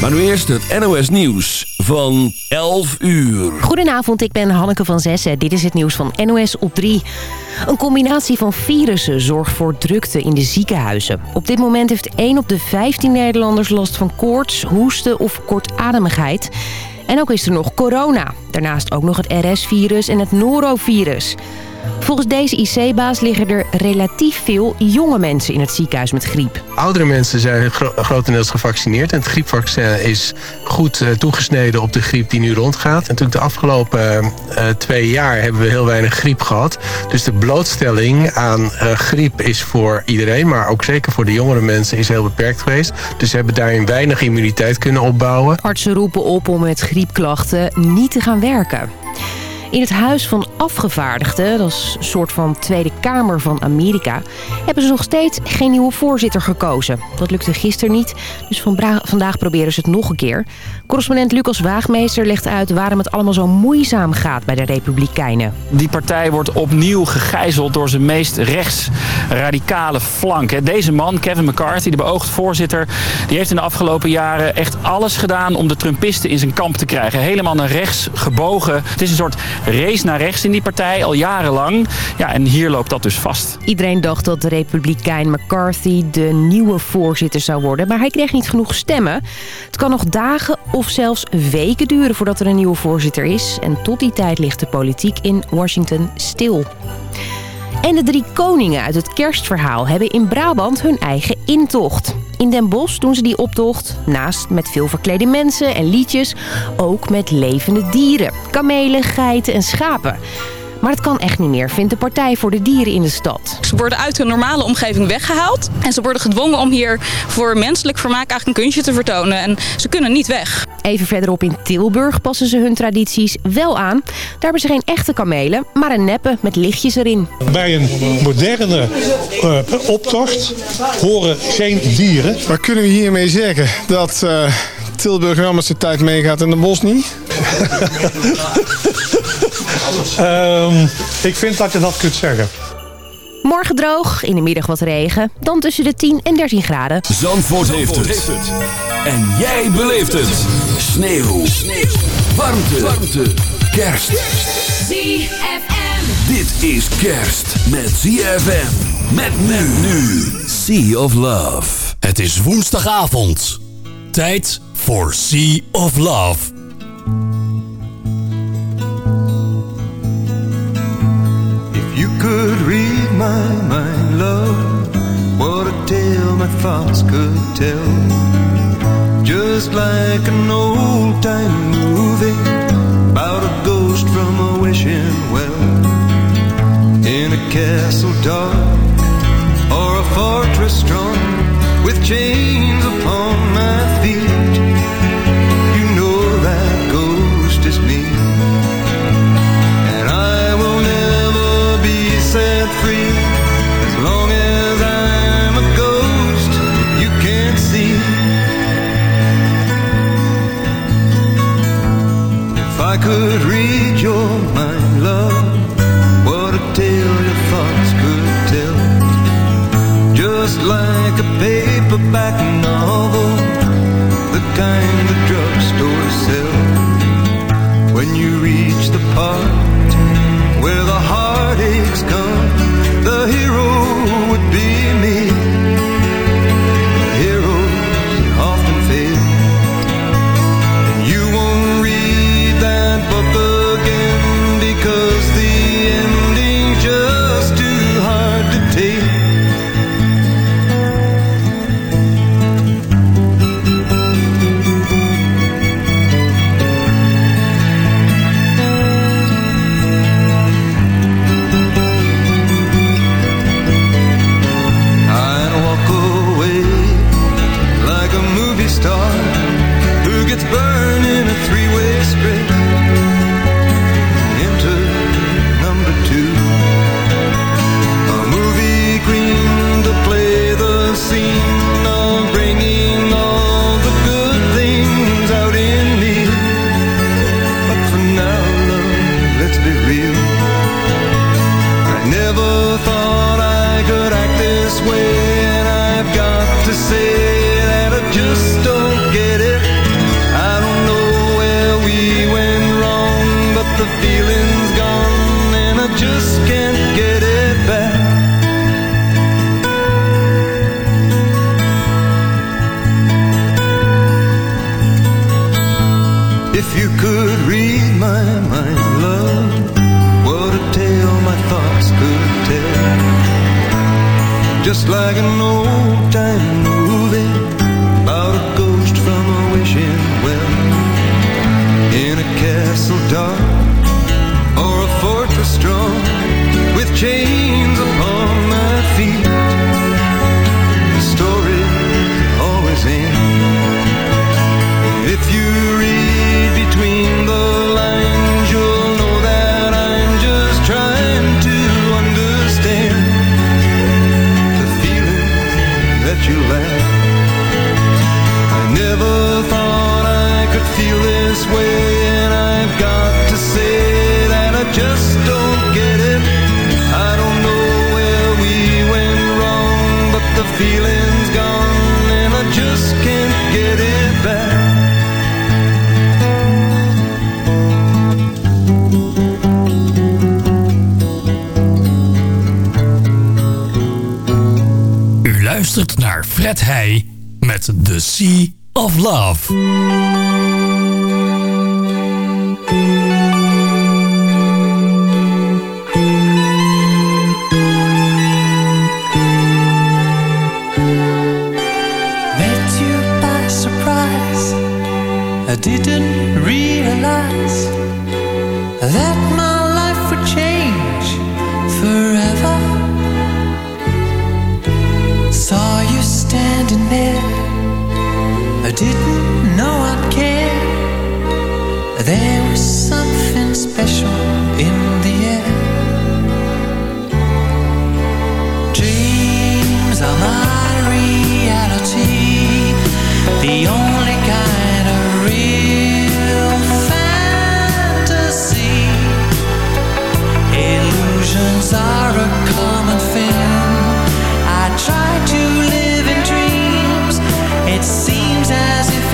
Maar nu eerst het NOS Nieuws van 11 uur. Goedenavond, ik ben Hanneke van Zessen. Dit is het nieuws van NOS op 3. Een combinatie van virussen zorgt voor drukte in de ziekenhuizen. Op dit moment heeft 1 op de 15 Nederlanders last van koorts, hoesten of kortademigheid. En ook is er nog corona. Daarnaast ook nog het RS-virus en het norovirus. Volgens deze IC-baas liggen er relatief veel jonge mensen in het ziekenhuis met griep. Oudere mensen zijn gro grotendeels gevaccineerd. En het griepvaccin is goed uh, toegesneden op de griep die nu rondgaat. En natuurlijk de afgelopen uh, twee jaar hebben we heel weinig griep gehad. Dus de blootstelling aan uh, griep is voor iedereen... maar ook zeker voor de jongere mensen is heel beperkt geweest. Dus ze hebben daarin weinig immuniteit kunnen opbouwen. Artsen roepen op om met griepklachten niet te gaan werken. In het Huis van Afgevaardigden, dat is een soort van Tweede Kamer van Amerika... hebben ze nog steeds geen nieuwe voorzitter gekozen. Dat lukte gisteren niet, dus vandaag proberen ze het nog een keer. Correspondent Lucas Waagmeester legt uit waarom het allemaal zo moeizaam gaat bij de Republikeinen. Die partij wordt opnieuw gegijzeld door zijn meest rechtsradicale flank. Deze man, Kevin McCarthy, de beoogd voorzitter... die heeft in de afgelopen jaren echt alles gedaan om de Trumpisten in zijn kamp te krijgen. Helemaal naar rechts gebogen. Het is een soort race naar rechts in die partij, al jarenlang. Ja, en hier loopt dat dus vast. Iedereen dacht dat de republikein McCarthy de nieuwe voorzitter zou worden... maar hij kreeg niet genoeg stemmen. Het kan nog dagen of zelfs weken duren voordat er een nieuwe voorzitter is. En tot die tijd ligt de politiek in Washington stil. En de drie koningen uit het kerstverhaal hebben in Brabant hun eigen intocht. In Den Bosch doen ze die optocht, naast met veel verklede mensen en liedjes, ook met levende dieren. Kamelen, geiten en schapen. Maar het kan echt niet meer, vindt de Partij voor de Dieren in de stad. Ze worden uit hun normale omgeving weggehaald. En ze worden gedwongen om hier voor menselijk vermaak eigenlijk een kunstje te vertonen. En ze kunnen niet weg. Even verderop in Tilburg passen ze hun tradities wel aan. Daar hebben ze geen echte kamelen, maar een neppe met lichtjes erin. Bij een moderne uh, optocht horen geen dieren. Maar kunnen we hiermee zeggen dat uh, Tilburg wel met zijn tijd meegaat en de bos niet? um, ik vind dat je dat kunt zeggen. Morgen droog, in de middag wat regen. Dan tussen de 10 en 13 graden. Zandvoort, heeft, het. heeft, het. En jij beleeft het. Sneeuw. Sneeuw. Warmte. Warmte. Kerst. ZFM. Dit is kerst met ZFM. Met men nu. Sea of Love. Het is woensdagavond. Tijd voor Sea of Love. Could read my mind, love, what a tale my thoughts could tell. Just like an old time movie about a ghost from a wishing well. In a castle dark or a fortress strong with chains paperback novel, the kind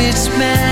it's meant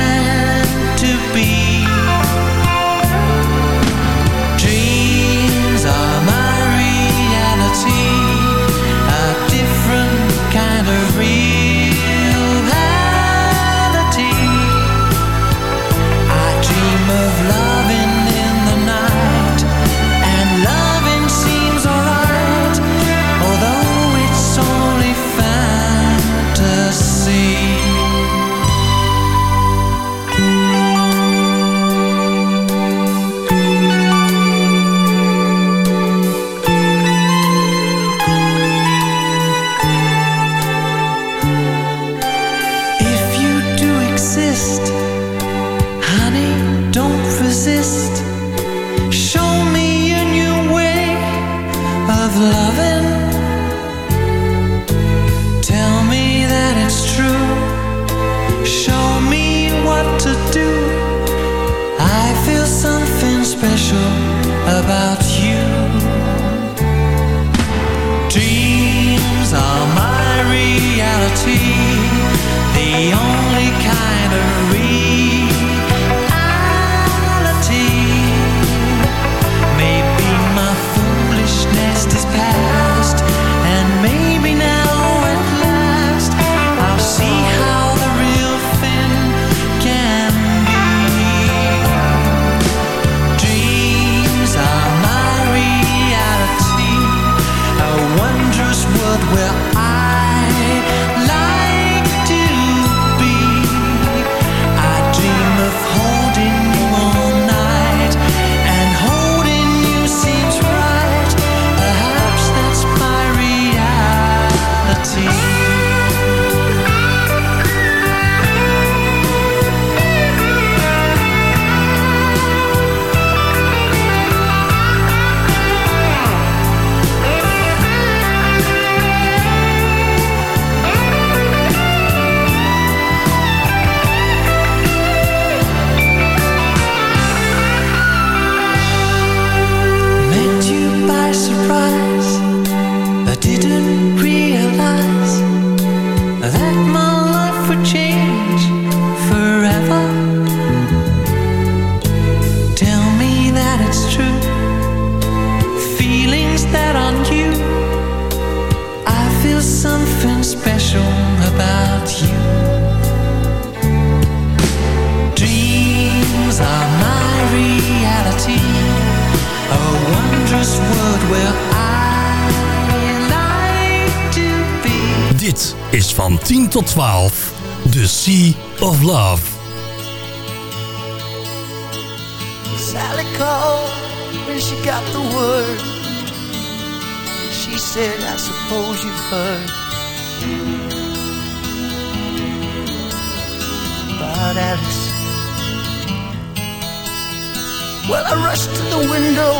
I rushed to the window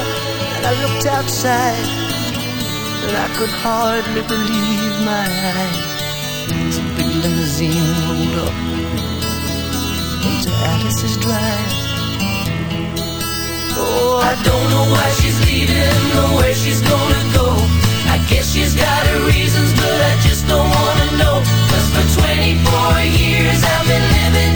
and I looked outside, and I could hardly believe my eyes. Some big limousine rolled up into Alice's drive. Oh, I don't know why she's leaving or where she's gonna go. I guess she's got her reasons, but I just don't wanna know. Cause for 24 years I've been living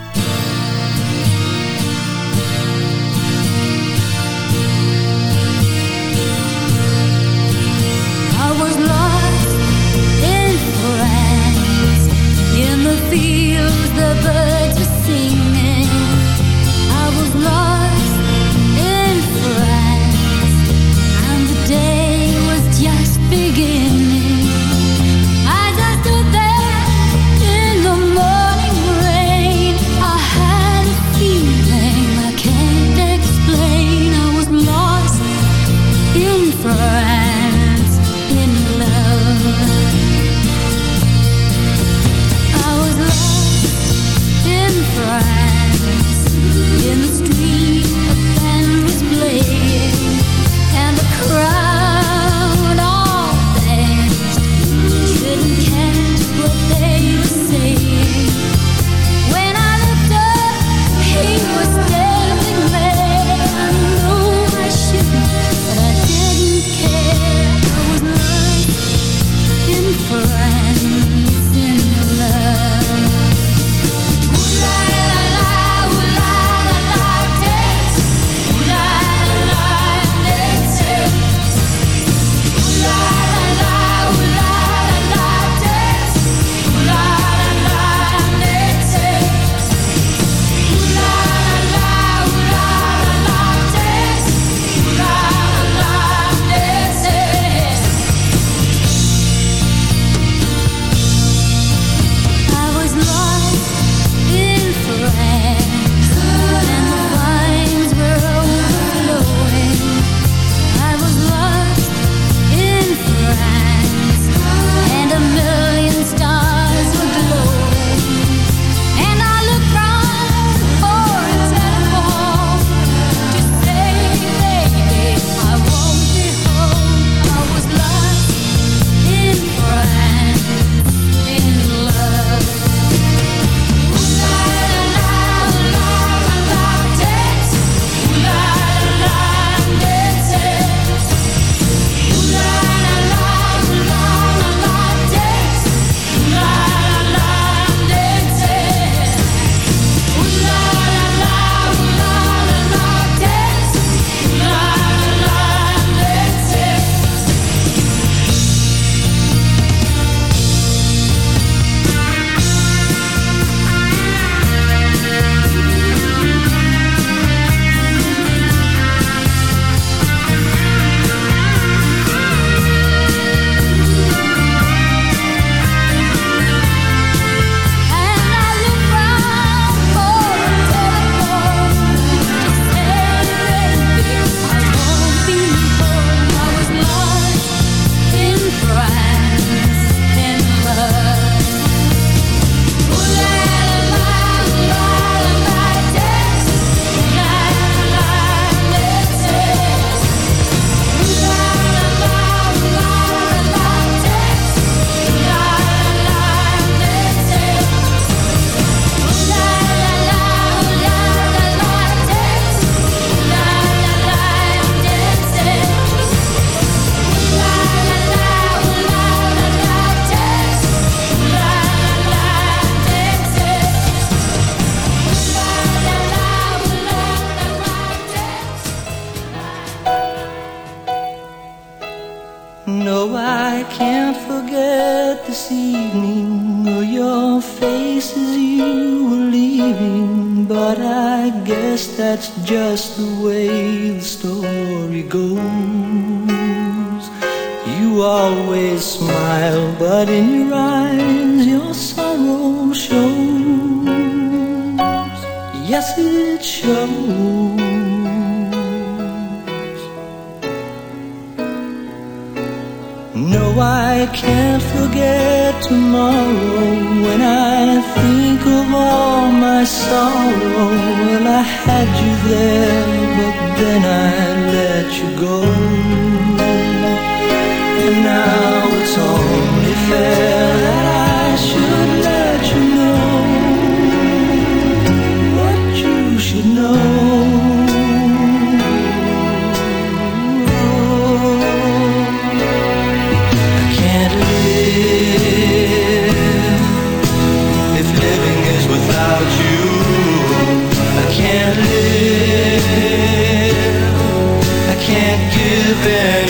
Give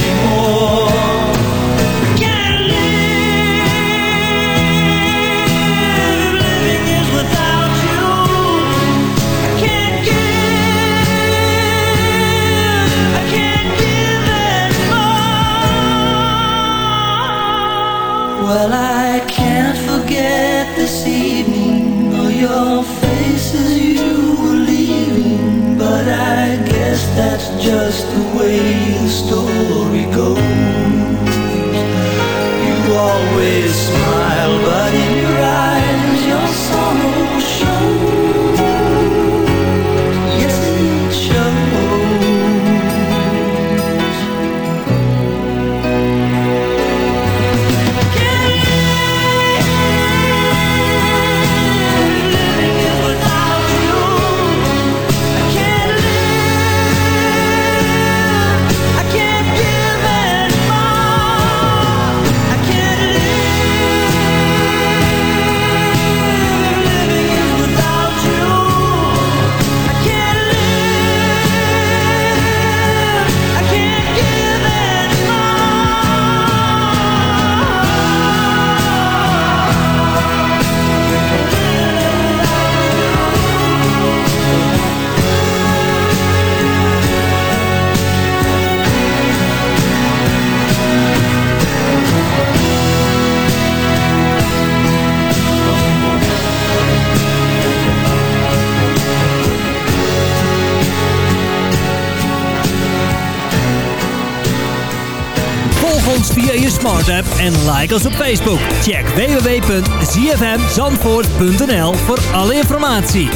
Volg ons via je smart app en like ons op Facebook. Check www.zfmzandvoort.nl voor alle informatie.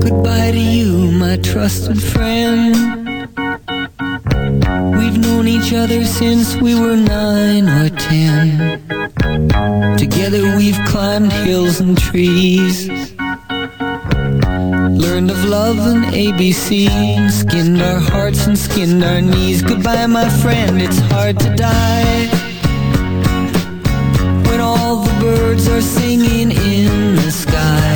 Goodbye to you, my trusted friend. We've known each other since we were nine or ten. Together we've climbed hills and trees. Learned of love and ABC. Skinned our hearts and skinned our knees. Goodbye, my friend, it's hard to die. When all the birds are singing in the sky.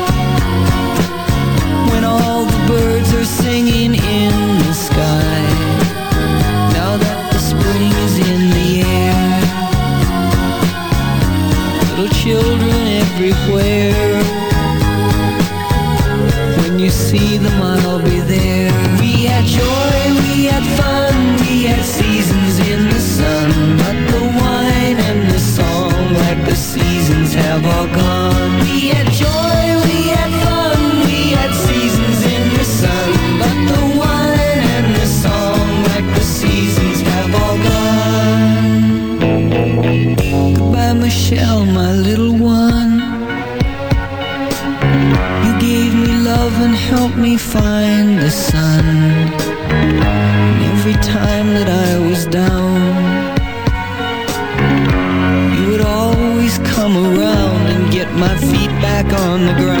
Now that the spring is in the air. Little children everywhere. When you see them, I'll be on the ground.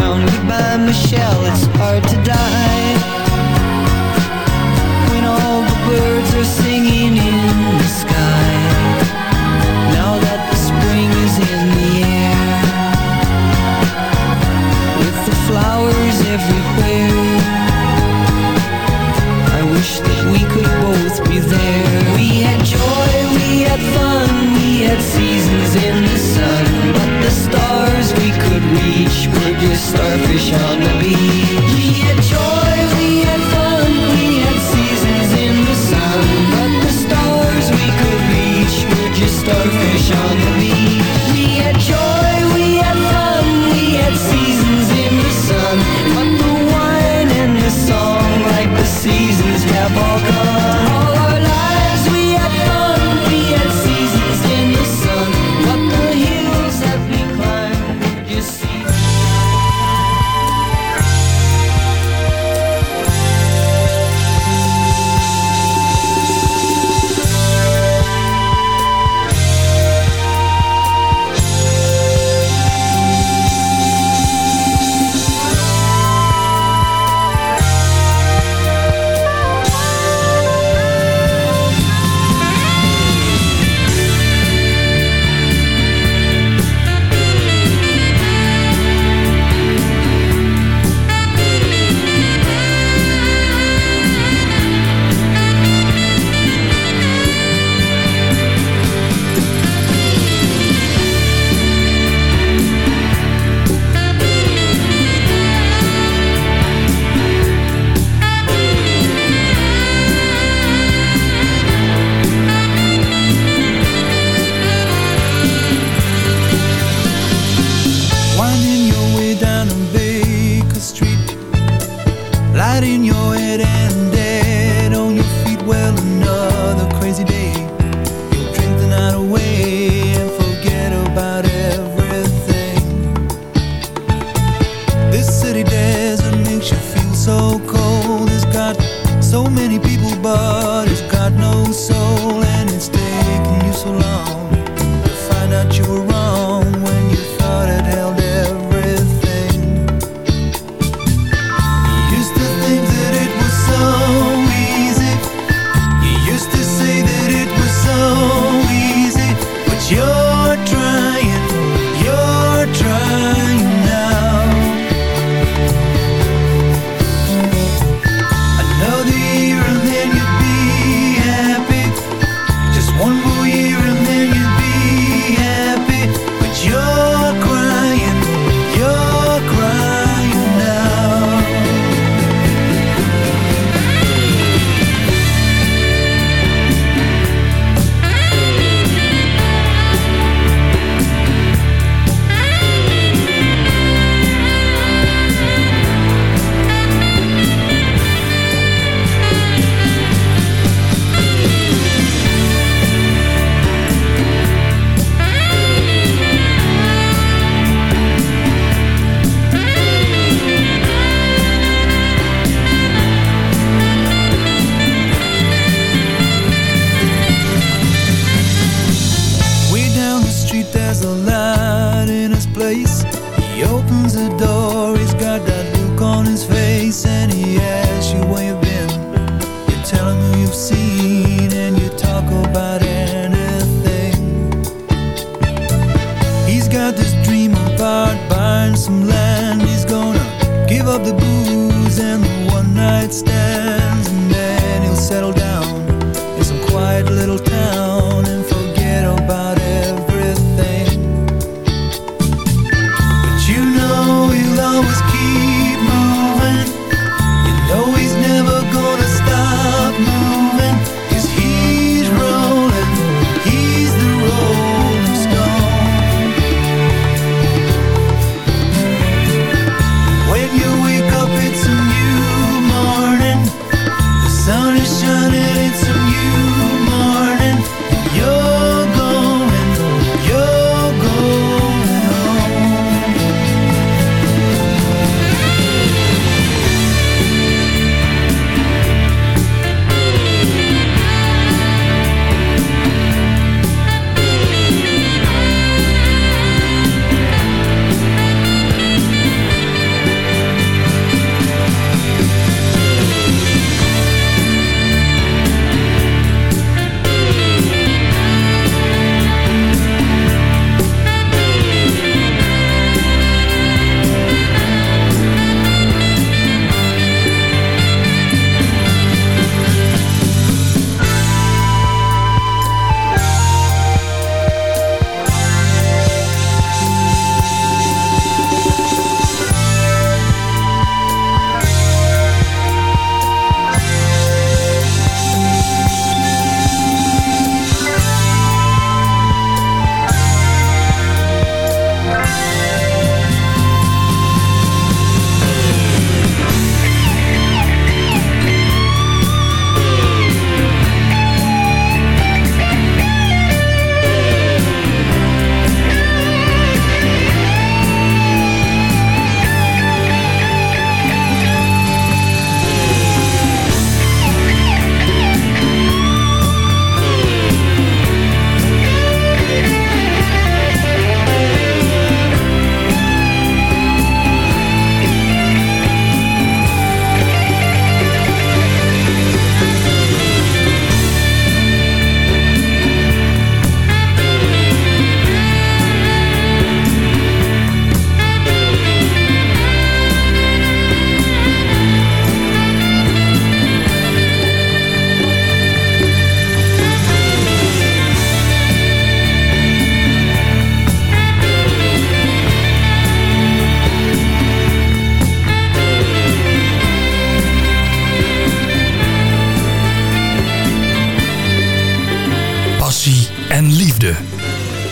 En liefde.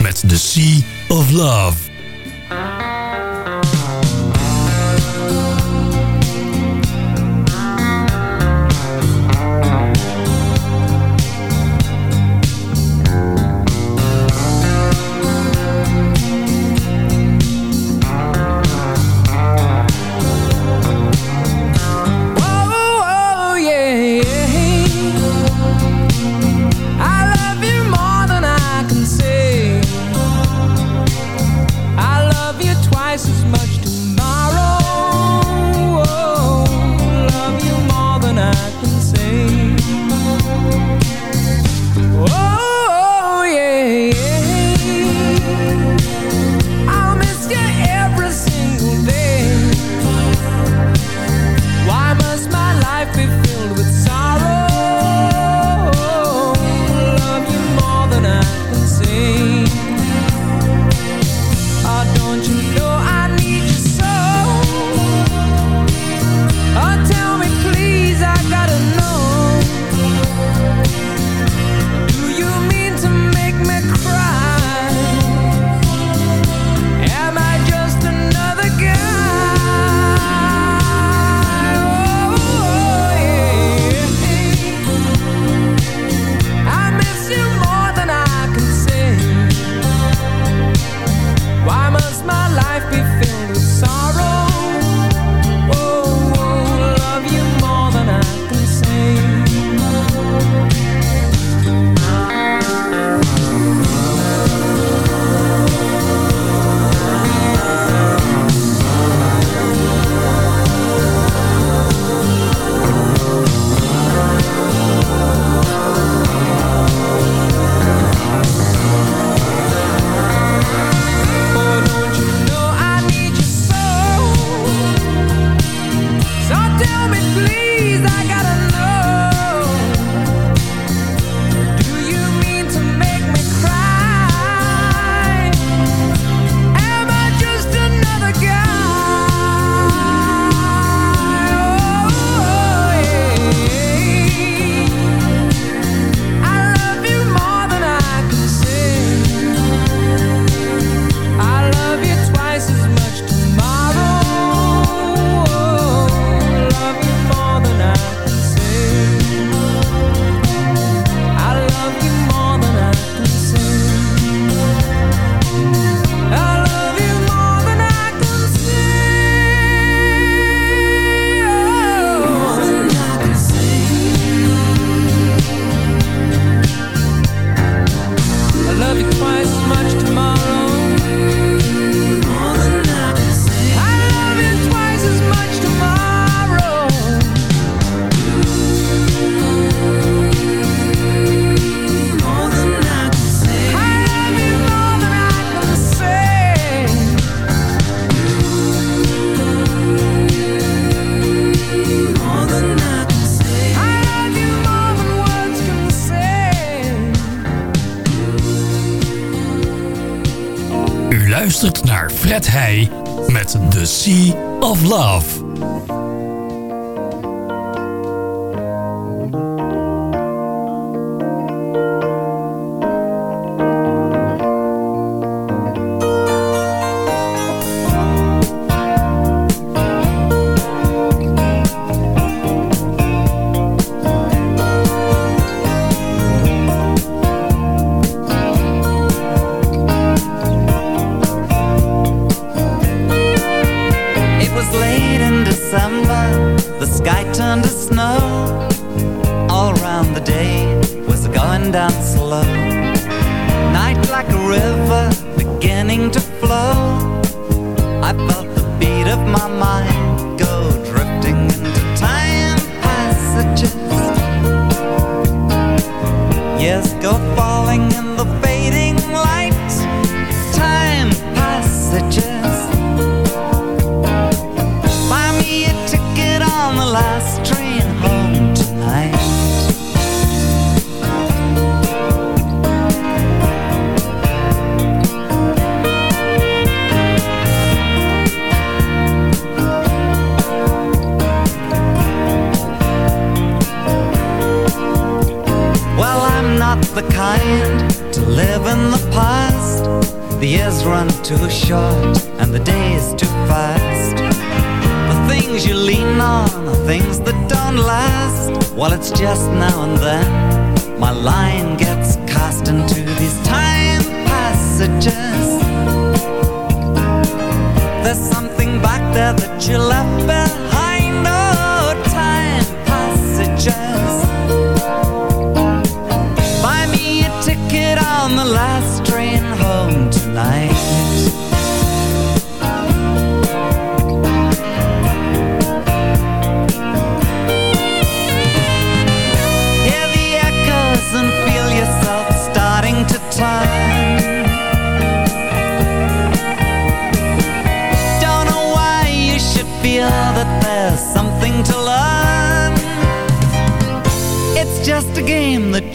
Met The Sea of Love.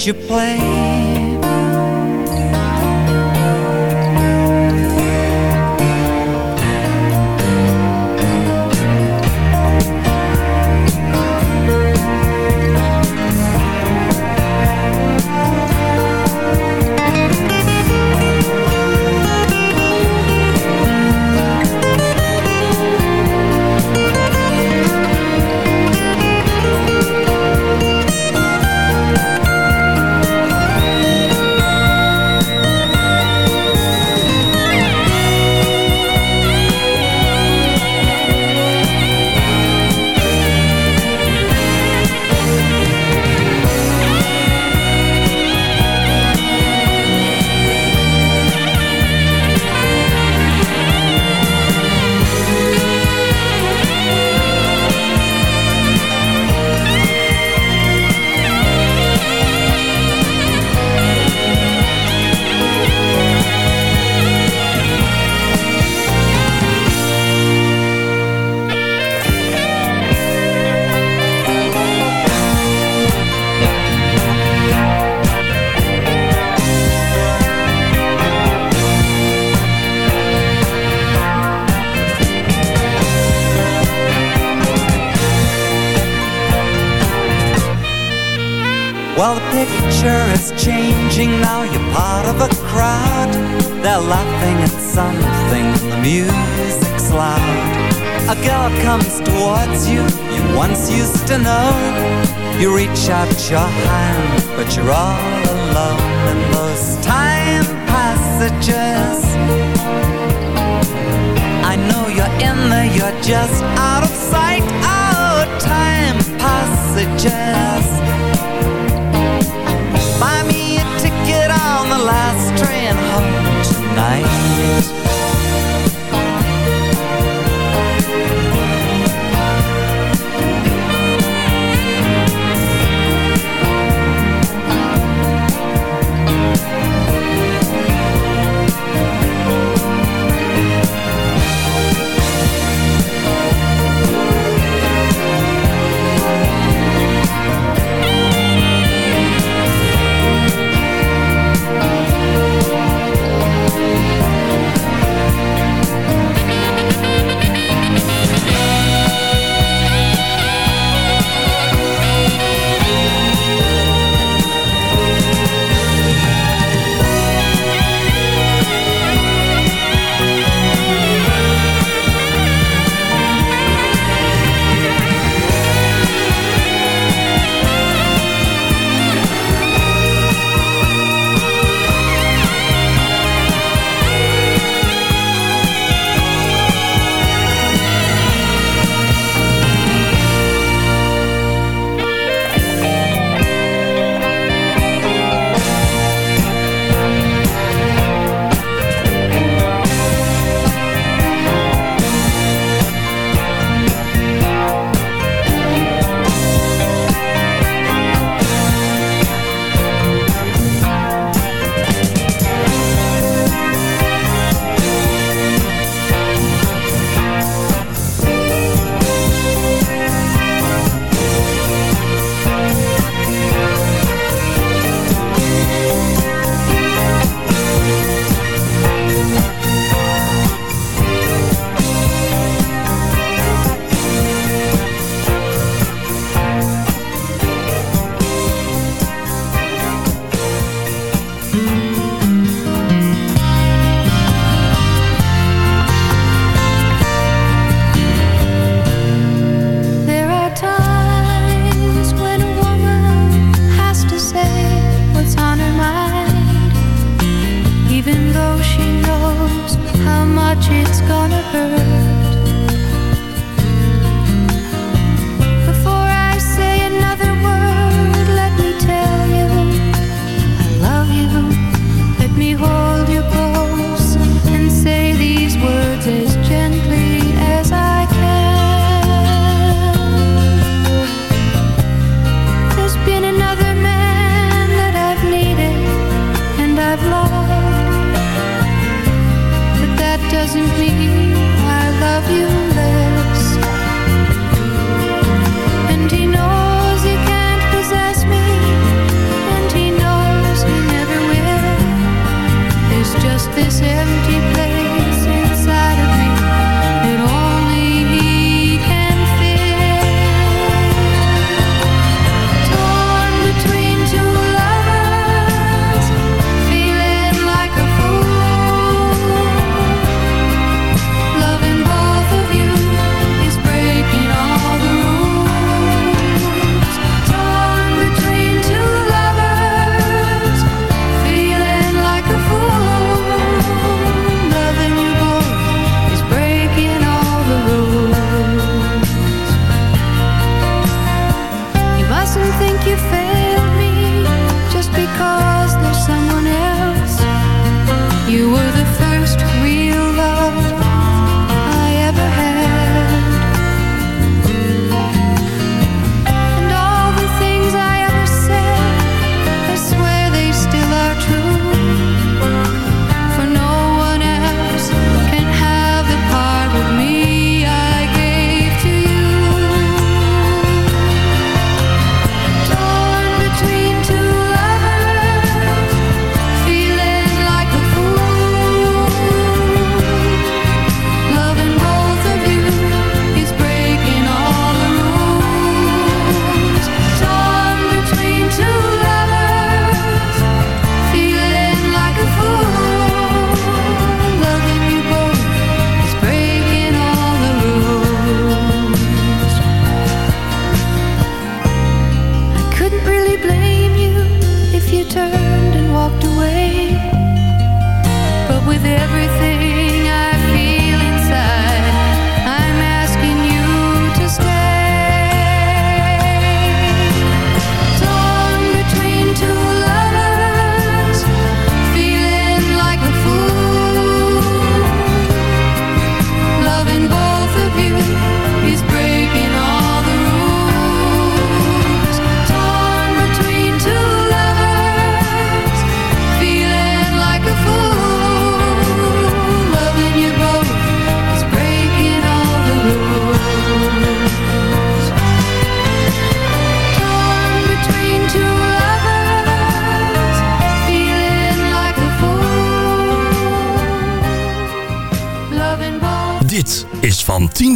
You play. Picture is changing now. You're part of a crowd. They're laughing at something. The music's loud. A girl comes towards you. You once used to know. You reach out your hand, but you're all alone in those time passages. I know you're in there. You're just out of sight. Oh, time passages. Tonight.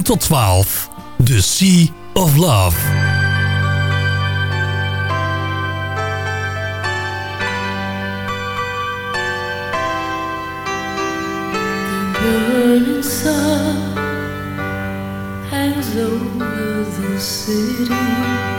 tot 12. The Sea of Love. burning sun hangs over the city.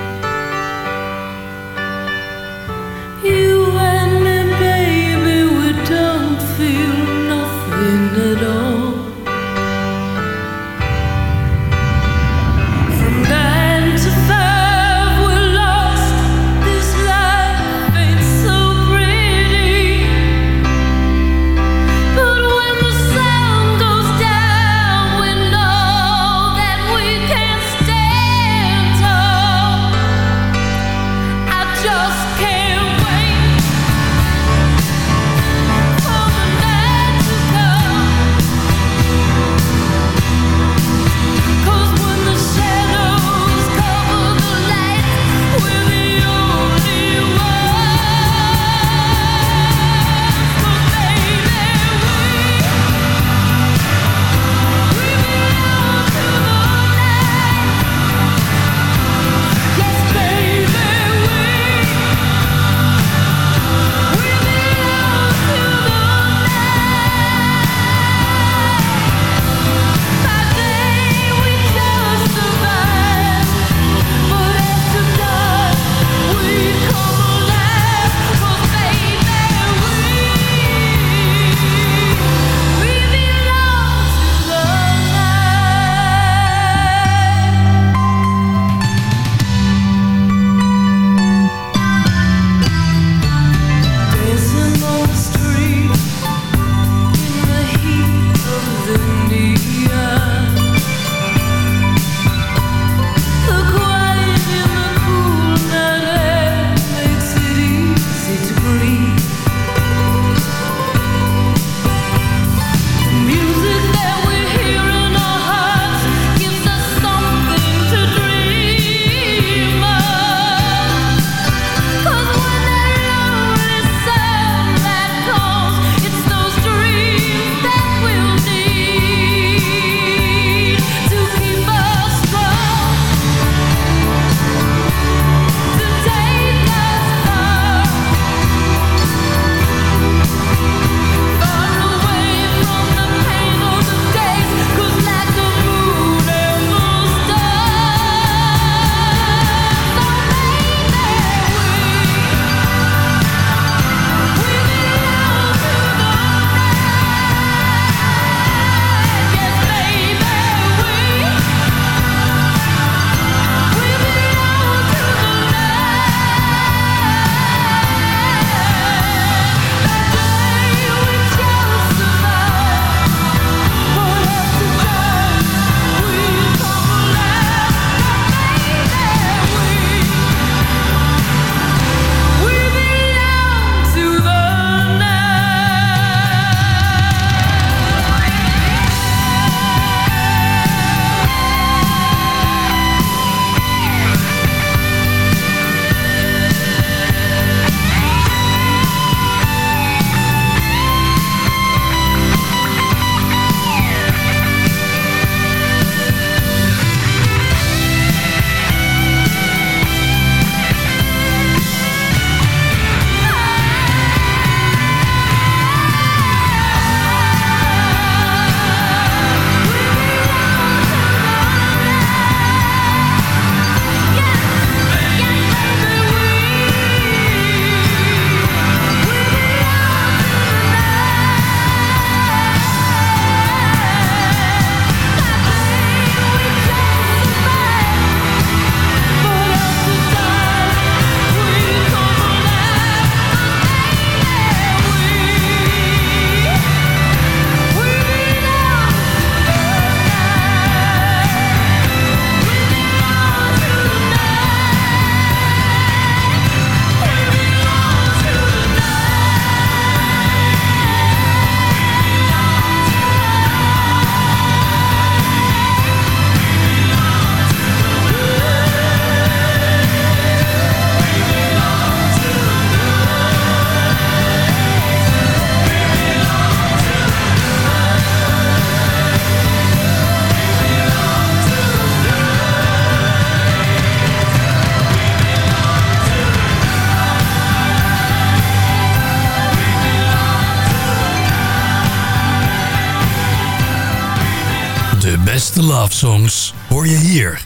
love songs hoor je hier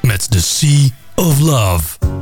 met The Sea of Love.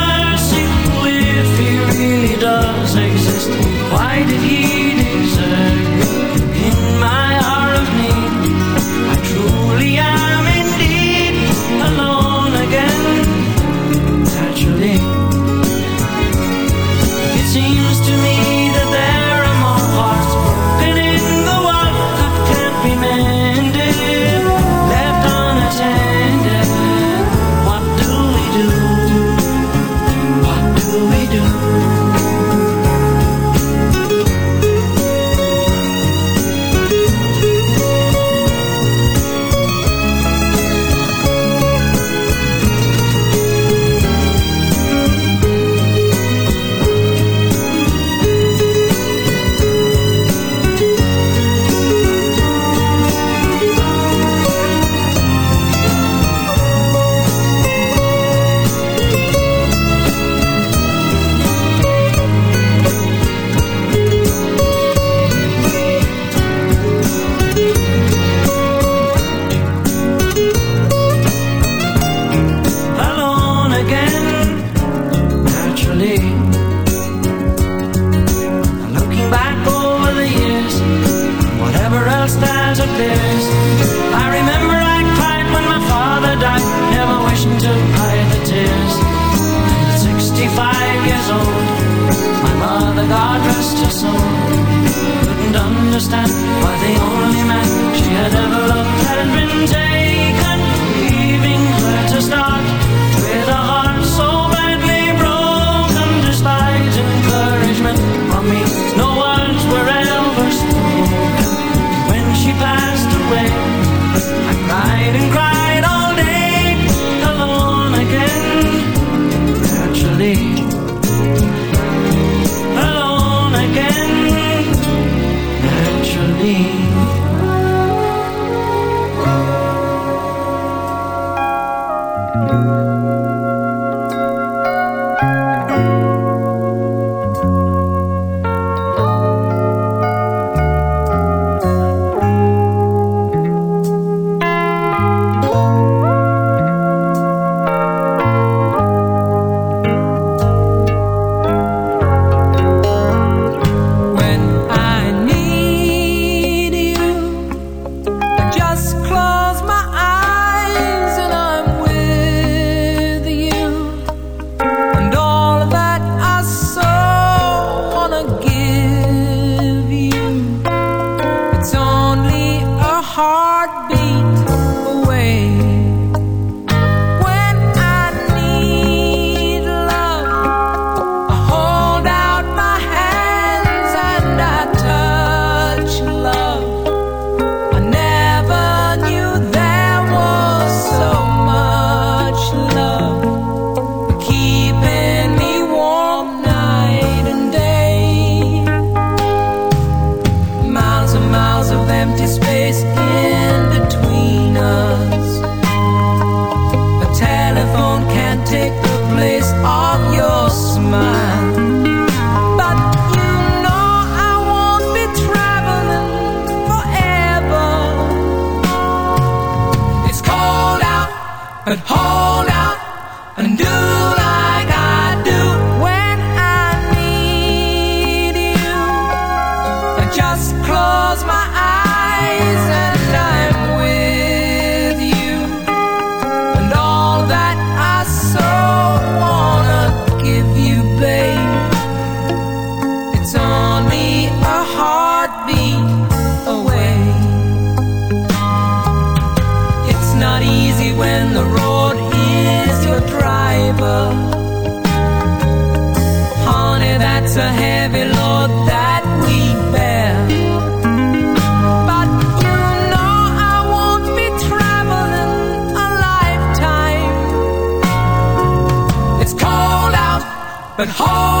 really does exist. Why did he desert in my hour of need? I truly am. but hard.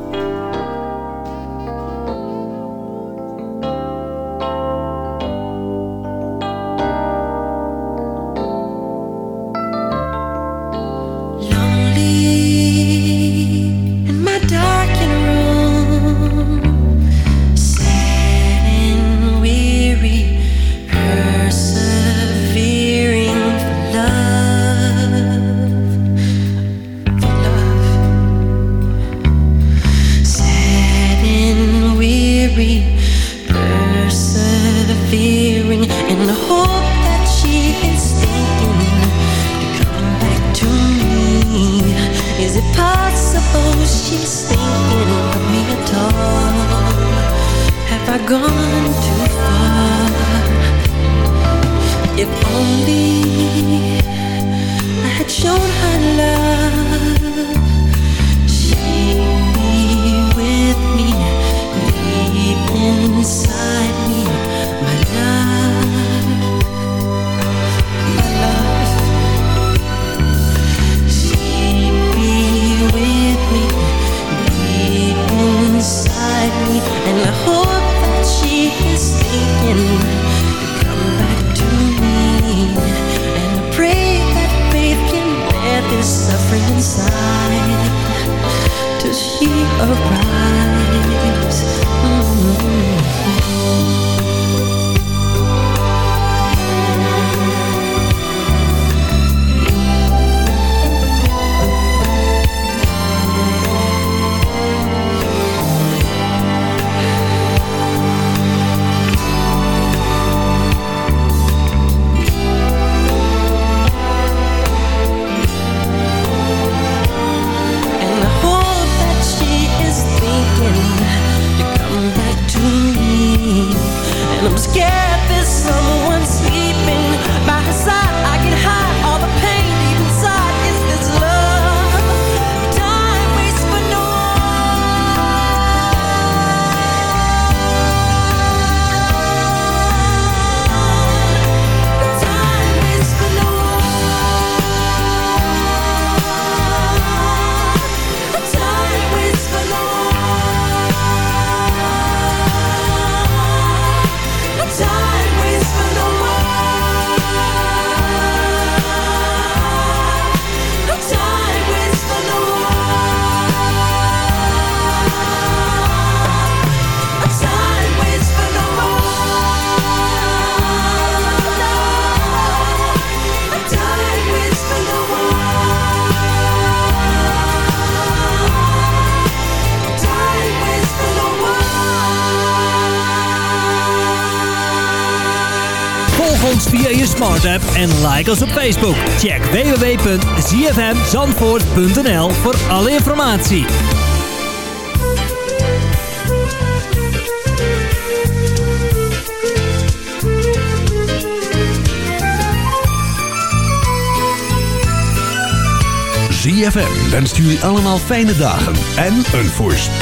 En like ons op Facebook. Check www.zfmzandvoort.nl voor alle informatie. ZFM wenst jullie allemaal fijne dagen en een voorspoedige